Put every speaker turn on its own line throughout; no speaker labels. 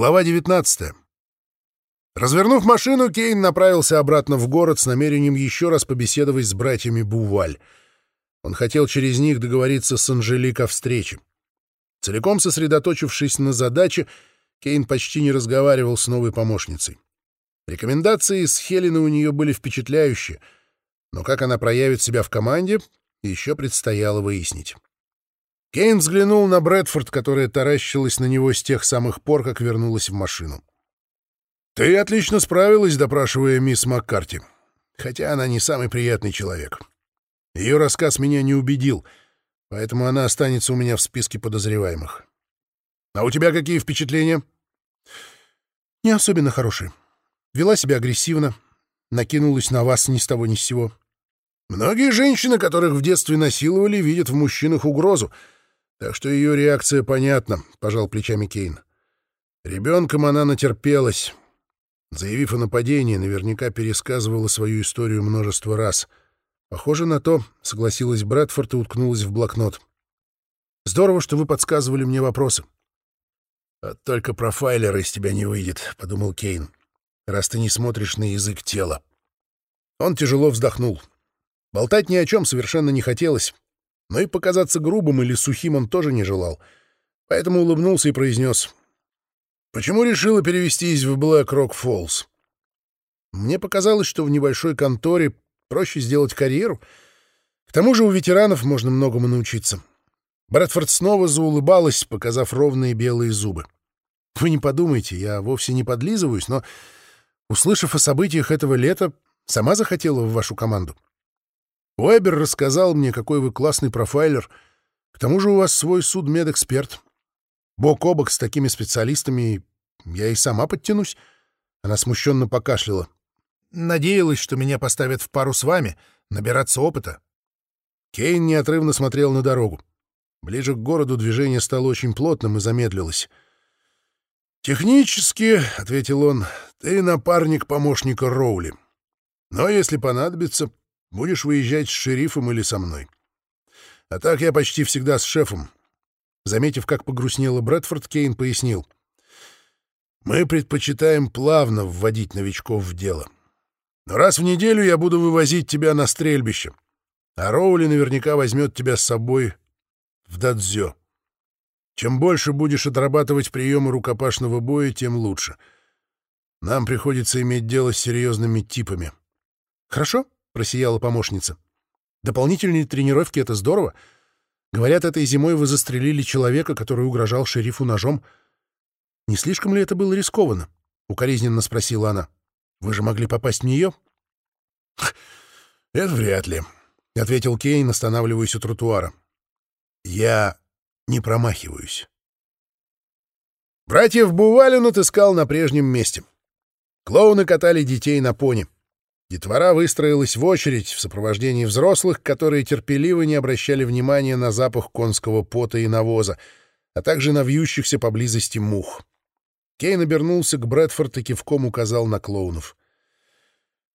Глава 19. Развернув машину, Кейн направился обратно в город с намерением еще раз побеседовать с братьями Буваль. Он хотел через них договориться с Анжелик о встрече. Целиком сосредоточившись на задаче, Кейн почти не разговаривал с новой помощницей. Рекомендации с Хеленой у нее были впечатляющие, но как она проявит себя в команде, еще предстояло выяснить. Кейн взглянул на Брэдфорд, которая таращилась на него с тех самых пор, как вернулась в машину. «Ты отлично справилась, допрашивая мисс Маккарти, хотя она не самый приятный человек. Ее рассказ меня не убедил, поэтому она останется у меня в списке подозреваемых. А у тебя какие впечатления?»
«Не особенно хорошие. Вела себя агрессивно, накинулась на вас ни с того ни с сего».
«Многие женщины, которых в детстве насиловали, видят в мужчинах угрозу», так что ее реакция понятна, — пожал плечами Кейн. Ребенком она натерпелась. Заявив о нападении, наверняка пересказывала свою историю множество раз. Похоже на то, — согласилась Брэдфорд и уткнулась в блокнот. Здорово, что вы подсказывали мне вопросы. «А только профайлер из тебя не выйдет», — подумал Кейн, — «раз ты не смотришь на язык тела». Он тяжело вздохнул. Болтать ни о чем совершенно не хотелось но и показаться грубым или сухим он тоже не желал, поэтому улыбнулся и произнес. «Почему решила перевестись в Блэк-Рок-Фоллс?» Мне показалось, что в небольшой конторе проще сделать карьеру. К тому же у ветеранов можно многому научиться. Брэдфорд снова заулыбалась, показав ровные белые зубы. Вы не подумайте, я вовсе не подлизываюсь, но, услышав о событиях этого лета, сама захотела в вашу команду. Уэбер рассказал мне, какой вы классный профайлер. К тому же у вас свой судмедэксперт. Бок о бок с такими специалистами я и сама подтянусь. Она смущенно покашляла. Надеялась, что меня поставят в пару с вами, набираться опыта. Кейн неотрывно смотрел на дорогу. Ближе к городу движение стало очень плотным и замедлилось. «Технически, — ответил он, — ты напарник помощника Роули. Но если понадобится, Будешь выезжать с шерифом или со мной. А так я почти всегда с шефом. Заметив, как погрустнела Брэдфорд, Кейн пояснил. Мы предпочитаем плавно вводить новичков в дело. Но раз в неделю я буду вывозить тебя на стрельбище, а Роули наверняка возьмет тебя с собой в дадзё. Чем больше будешь отрабатывать приемы рукопашного боя, тем лучше. Нам приходится иметь дело с серьезными типами.
— Хорошо, — просияла помощница. «Дополнительные тренировки — это здорово. Говорят, этой зимой вы застрелили человека, который угрожал шерифу ножом. Не слишком ли это было рискованно?» — укоризненно спросила она. «Вы же могли попасть в нее?»
«Это вряд ли», — ответил Кейн, останавливаясь у тротуара. «Я не промахиваюсь». Братьев Бувалин отыскал на прежнем месте. Клоуны катали детей на пони. Детвора выстроилась в очередь в сопровождении взрослых, которые терпеливо не обращали внимания на запах конского пота и навоза, а также на вьющихся поблизости мух. Кейн обернулся к Брэдфорд и кивком указал на клоунов.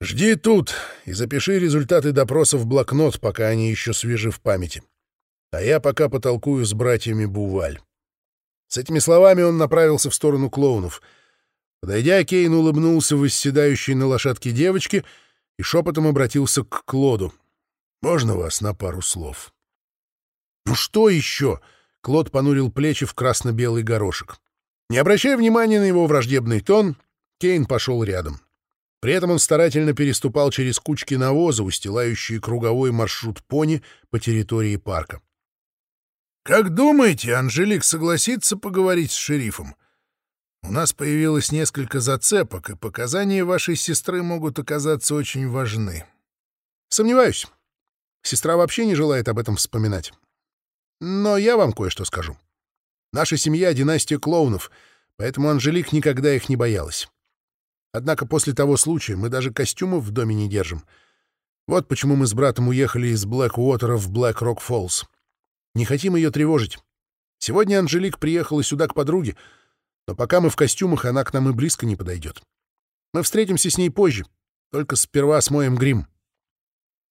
«Жди тут и запиши результаты допроса в блокнот, пока они еще свежи в памяти. А я пока потолкую с братьями Буваль». С этими словами он направился в сторону клоунов. Подойдя, Кейн улыбнулся восседающей на лошадке девочке — и шепотом обратился к Клоду. «Можно вас на пару слов?» «Ну что еще?» — Клод понурил плечи в красно-белый горошек. Не обращая внимания на его враждебный тон, Кейн пошел рядом. При этом он старательно переступал через кучки навоза, устилающие круговой маршрут пони по территории парка. «Как думаете, Анжелик согласится поговорить с шерифом?» У нас появилось несколько зацепок, и показания вашей сестры могут оказаться очень важны. Сомневаюсь. Сестра вообще не желает об этом вспоминать. Но я вам кое-что скажу. Наша семья — династия клоунов, поэтому Анжелик никогда их не боялась. Однако после того случая мы даже костюмов в доме не держим. Вот почему мы с братом уехали из Блэк-Уотера в Блэк-Рок-Фоллс. Не хотим ее тревожить. Сегодня Анжелик приехала сюда к подруге — но пока мы в костюмах, она к нам и близко не подойдет. Мы встретимся с ней позже, только сперва смоем грим.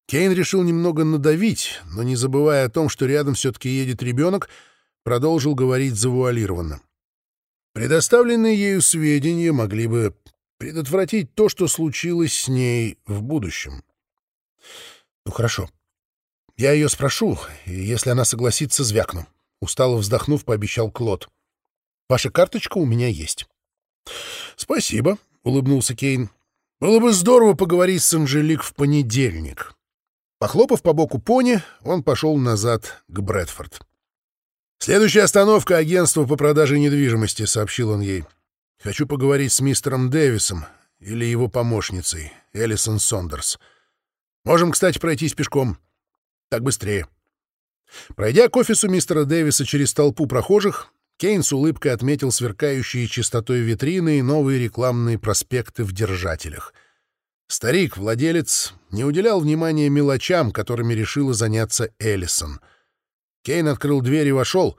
Кейн решил немного надавить, но не забывая о том, что рядом все-таки едет ребенок, продолжил говорить завуалированно. Предоставленные ею сведения могли бы предотвратить то, что случилось с ней в будущем.
Ну хорошо. Я ее спрошу, и если она согласится, звякну. Устало вздохнув, пообещал Клод. Ваша карточка у меня есть.
Спасибо, улыбнулся Кейн. Было бы здорово поговорить с Анжелик в понедельник. Похлопав по боку пони, он пошел назад к Брэдфорд. «Следующая остановка — агентство по продаже недвижимости», — сообщил он ей. «Хочу поговорить с мистером Дэвисом или его помощницей, Элисон Сондерс. Можем, кстати, пройтись пешком. Так быстрее». Пройдя к офису мистера Дэвиса через толпу прохожих, Кейн с улыбкой отметил сверкающие чистотой витрины и новые рекламные проспекты в держателях. Старик, владелец, не уделял внимания мелочам, которыми решила заняться Эллисон. Кейн открыл дверь и вошел,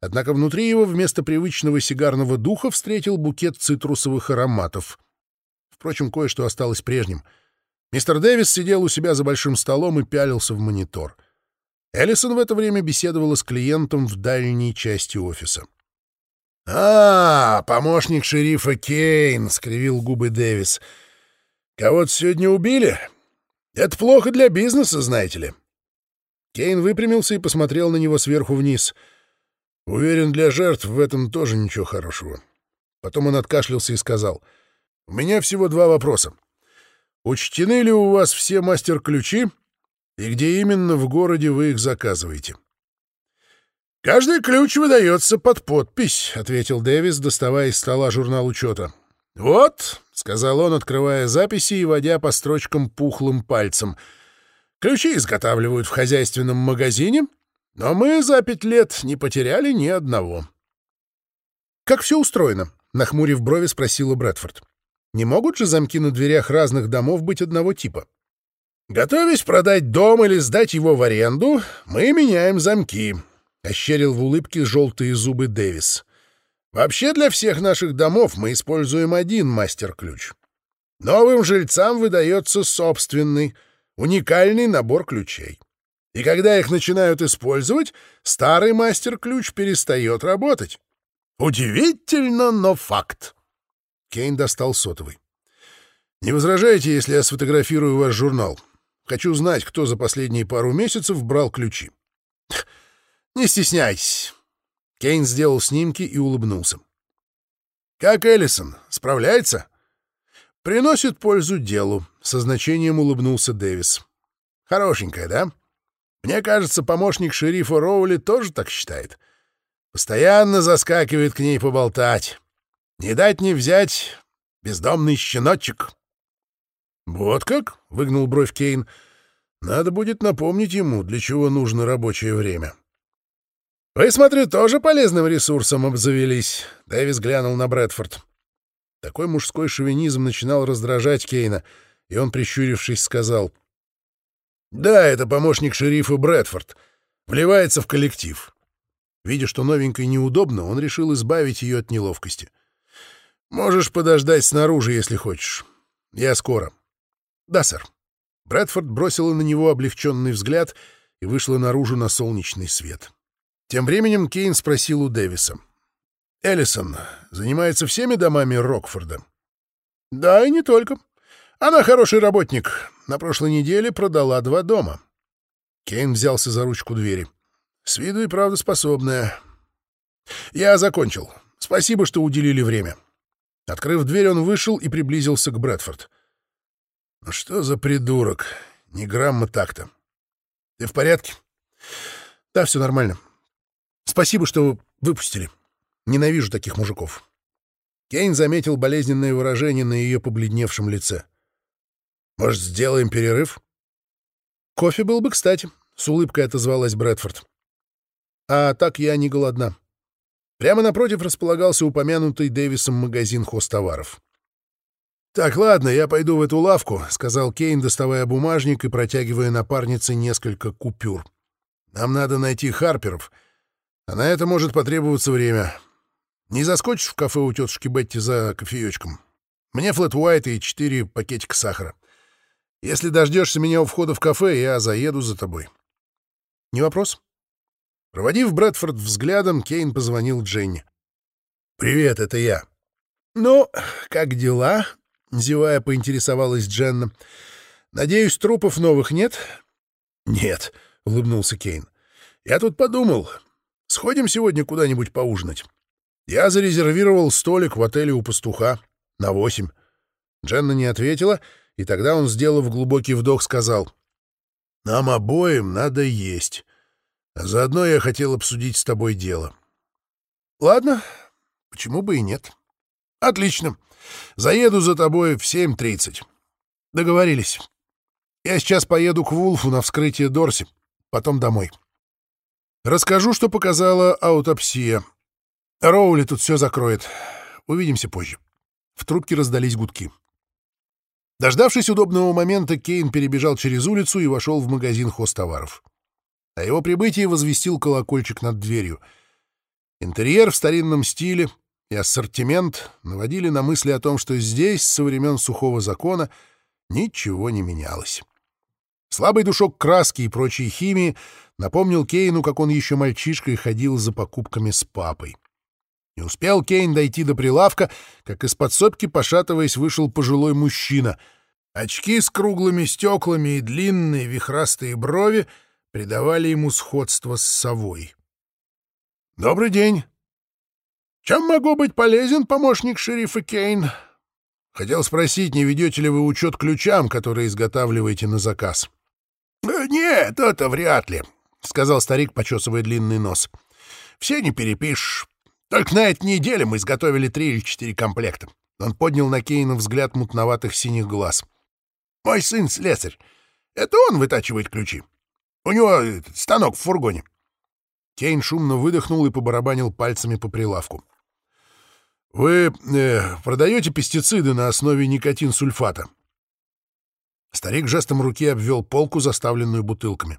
однако внутри его вместо привычного сигарного духа встретил букет цитрусовых ароматов. Впрочем, кое-что осталось прежним. Мистер Дэвис сидел у себя за большим столом и пялился в монитор. Эллисон в это время беседовала с клиентом в дальней части офиса. «А, помощник шерифа Кейн!» — скривил губы Дэвис. «Кого-то сегодня убили? Это плохо для бизнеса, знаете ли». Кейн выпрямился и посмотрел на него сверху вниз. «Уверен, для жертв в этом тоже ничего хорошего». Потом он откашлялся и сказал. «У меня всего два вопроса. Учтены ли у вас все мастер-ключи и где именно в городе вы их заказываете?» «Каждый ключ выдается под подпись», — ответил Дэвис, доставая из стола журнал учета. «Вот», — сказал он, открывая записи и водя по строчкам пухлым пальцем, — «ключи изготавливают в хозяйственном магазине, но мы за пять лет не потеряли ни одного».
«Как все устроено?» — нахмурив брови, спросила Брэдфорд. «Не могут же замки на дверях разных домов быть одного типа?»
«Готовясь продать дом или сдать его в аренду, мы меняем замки», ощерил в улыбке желтые зубы Дэвис. «Вообще для всех наших домов мы используем один мастер-ключ. Новым жильцам выдается собственный, уникальный набор ключей. И когда их начинают использовать, старый мастер-ключ перестает работать. Удивительно, но факт». Кейн достал сотовый. «Не возражаете, если я сфотографирую ваш журнал? Хочу знать, кто за последние пару месяцев брал ключи». Не стесняйтесь. Кейн сделал снимки и улыбнулся. Как Эллисон? Справляется? Приносит пользу делу, со значением улыбнулся Дэвис. Хорошенькая, да? Мне кажется, помощник шерифа Роули тоже так считает. Постоянно заскакивает к ней поболтать. Не дать не взять бездомный щеночек. Вот как? выгнул бровь Кейн. Надо будет напомнить ему, для чего нужно рабочее время. «Вы, смотрю, тоже полезным ресурсом обзавелись», — Дэвис глянул на Брэдфорд. Такой мужской шовинизм начинал раздражать Кейна, и он, прищурившись, сказал. «Да, это помощник шерифа Брэдфорд. Вливается в коллектив». Видя, что новенькой неудобно, он решил избавить ее от неловкости. «Можешь подождать снаружи, если хочешь. Я скоро». «Да, сэр». Брэдфорд бросила на него облегченный взгляд и вышла наружу на солнечный свет. Тем временем Кейн спросил у Дэвиса. «Эллисон занимается всеми домами Рокфорда?» «Да, и не только. Она хороший работник. На прошлой неделе продала два дома». Кейн взялся за ручку двери. «С виду и правда способная». «Я закончил. Спасибо, что уделили время». Открыв дверь, он вышел и приблизился к Брэдфорд. «Ну что за придурок? Ни грамма такта. Ты в порядке?» «Да, все нормально. Спасибо, что выпустили. Ненавижу таких мужиков. Кейн заметил болезненное выражение на ее побледневшем лице. «Может, сделаем перерыв?» «Кофе был бы кстати», — с улыбкой отозвалась Брэдфорд. «А так я не голодна». Прямо напротив располагался упомянутый Дэвисом магазин хостоваров. «Так, ладно, я пойду в эту лавку», — сказал Кейн, доставая бумажник и протягивая напарнице несколько купюр. «Нам надо найти Харперов» А на это может потребоваться время. Не заскочишь в кафе у тетушки Бетти за кофеечком? Мне флэт уайт и четыре пакетика сахара. Если дождешься меня у входа в кафе, я заеду за тобой. Не вопрос. Проводив Брэдфорд взглядом, Кейн позвонил Дженни. «Привет, это я». «Ну, как дела?» — зевая, поинтересовалась Дженна. «Надеюсь, трупов новых нет?» «Нет», — улыбнулся Кейн. «Я тут подумал. Сходим сегодня куда-нибудь поужинать. Я зарезервировал столик в отеле у пастуха на восемь». Дженна не ответила, и тогда он, сделав глубокий вдох, сказал. «Нам обоим надо есть. А заодно я хотел обсудить с тобой дело». «Ладно, почему бы и нет?» «Отлично. Заеду за тобой в 7.30. Договорились. Я сейчас поеду к Вулфу на вскрытие Дорси, потом домой. Расскажу, что показала аутопсия. Роули тут все закроет. Увидимся позже». В трубке раздались гудки. Дождавшись удобного момента, Кейн перебежал через улицу и вошел в магазин хозтоваров. О его прибытии возвестил колокольчик над дверью. Интерьер в старинном стиле и ассортимент наводили на мысли о том, что здесь, со времен сухого закона, ничего не менялось. Слабый душок краски и прочей химии напомнил Кейну, как он еще мальчишкой ходил за покупками с папой. Не успел Кейн дойти до прилавка, как из подсобки, пошатываясь, вышел пожилой мужчина. Очки с круглыми стеклами и длинные вихрастые брови придавали ему сходство с совой. «Добрый день. Чем могу быть полезен, помощник шерифа Кейн?» Хотел спросить, не ведете ли вы учет ключам, которые изготавливаете на заказ? «Э, «Нет, это вряд ли», — сказал старик, почесывая длинный нос. «Все не перепишешь. Только на этой неделе мы изготовили три или четыре комплекта. Он поднял на Кейна взгляд мутноватых синих глаз. «Мой сын слесарь. Это он вытачивает ключи. У него станок в фургоне». Кейн шумно выдохнул и побарабанил пальцами по прилавку. «Вы э, продаете пестициды на основе никотин-сульфата?» Старик жестом руки обвел полку, заставленную бутылками.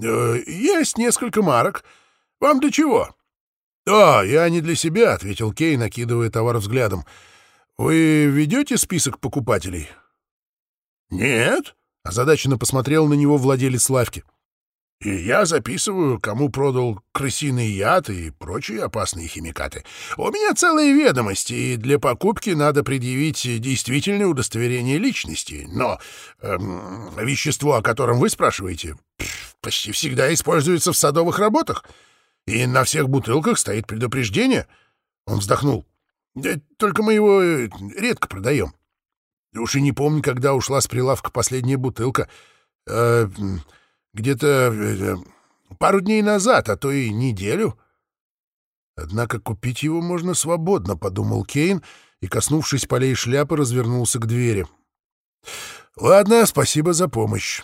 «Э, «Есть несколько марок. Вам для чего?» «Да, я не для себя», — ответил Кей, накидывая товар взглядом. «Вы ведете список покупателей?» «Нет», — озадаченно посмотрел на него владелец лавки. «И я записываю, кому продал крысиный яд и прочие опасные химикаты. У меня целые ведомости, и для покупки надо предъявить действительное удостоверение личности. Но эм, вещество, о котором вы спрашиваете, почти всегда используется в садовых работах». И на всех бутылках стоит предупреждение. Он вздохнул. Только мы его э, редко продаем. Уж и не помню, когда ушла с прилавка последняя бутылка. Э, Где-то э, пару дней назад, а то и неделю. Однако купить его можно свободно, — подумал Кейн, и, коснувшись полей шляпы, развернулся к двери. — Ладно, спасибо за помощь.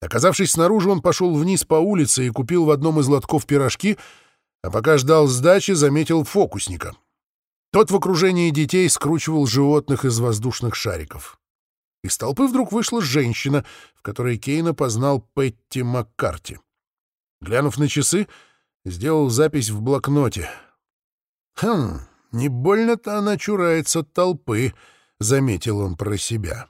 Оказавшись снаружи, он пошел вниз по улице и купил в одном из лотков пирожки, а пока ждал сдачи, заметил фокусника. Тот в окружении детей скручивал животных из воздушных шариков. Из толпы вдруг вышла женщина, в которой Кейна познал Петти Маккарти. Глянув на часы, сделал запись в блокноте. «Хм, не больно-то она чурается толпы», — заметил он про себя.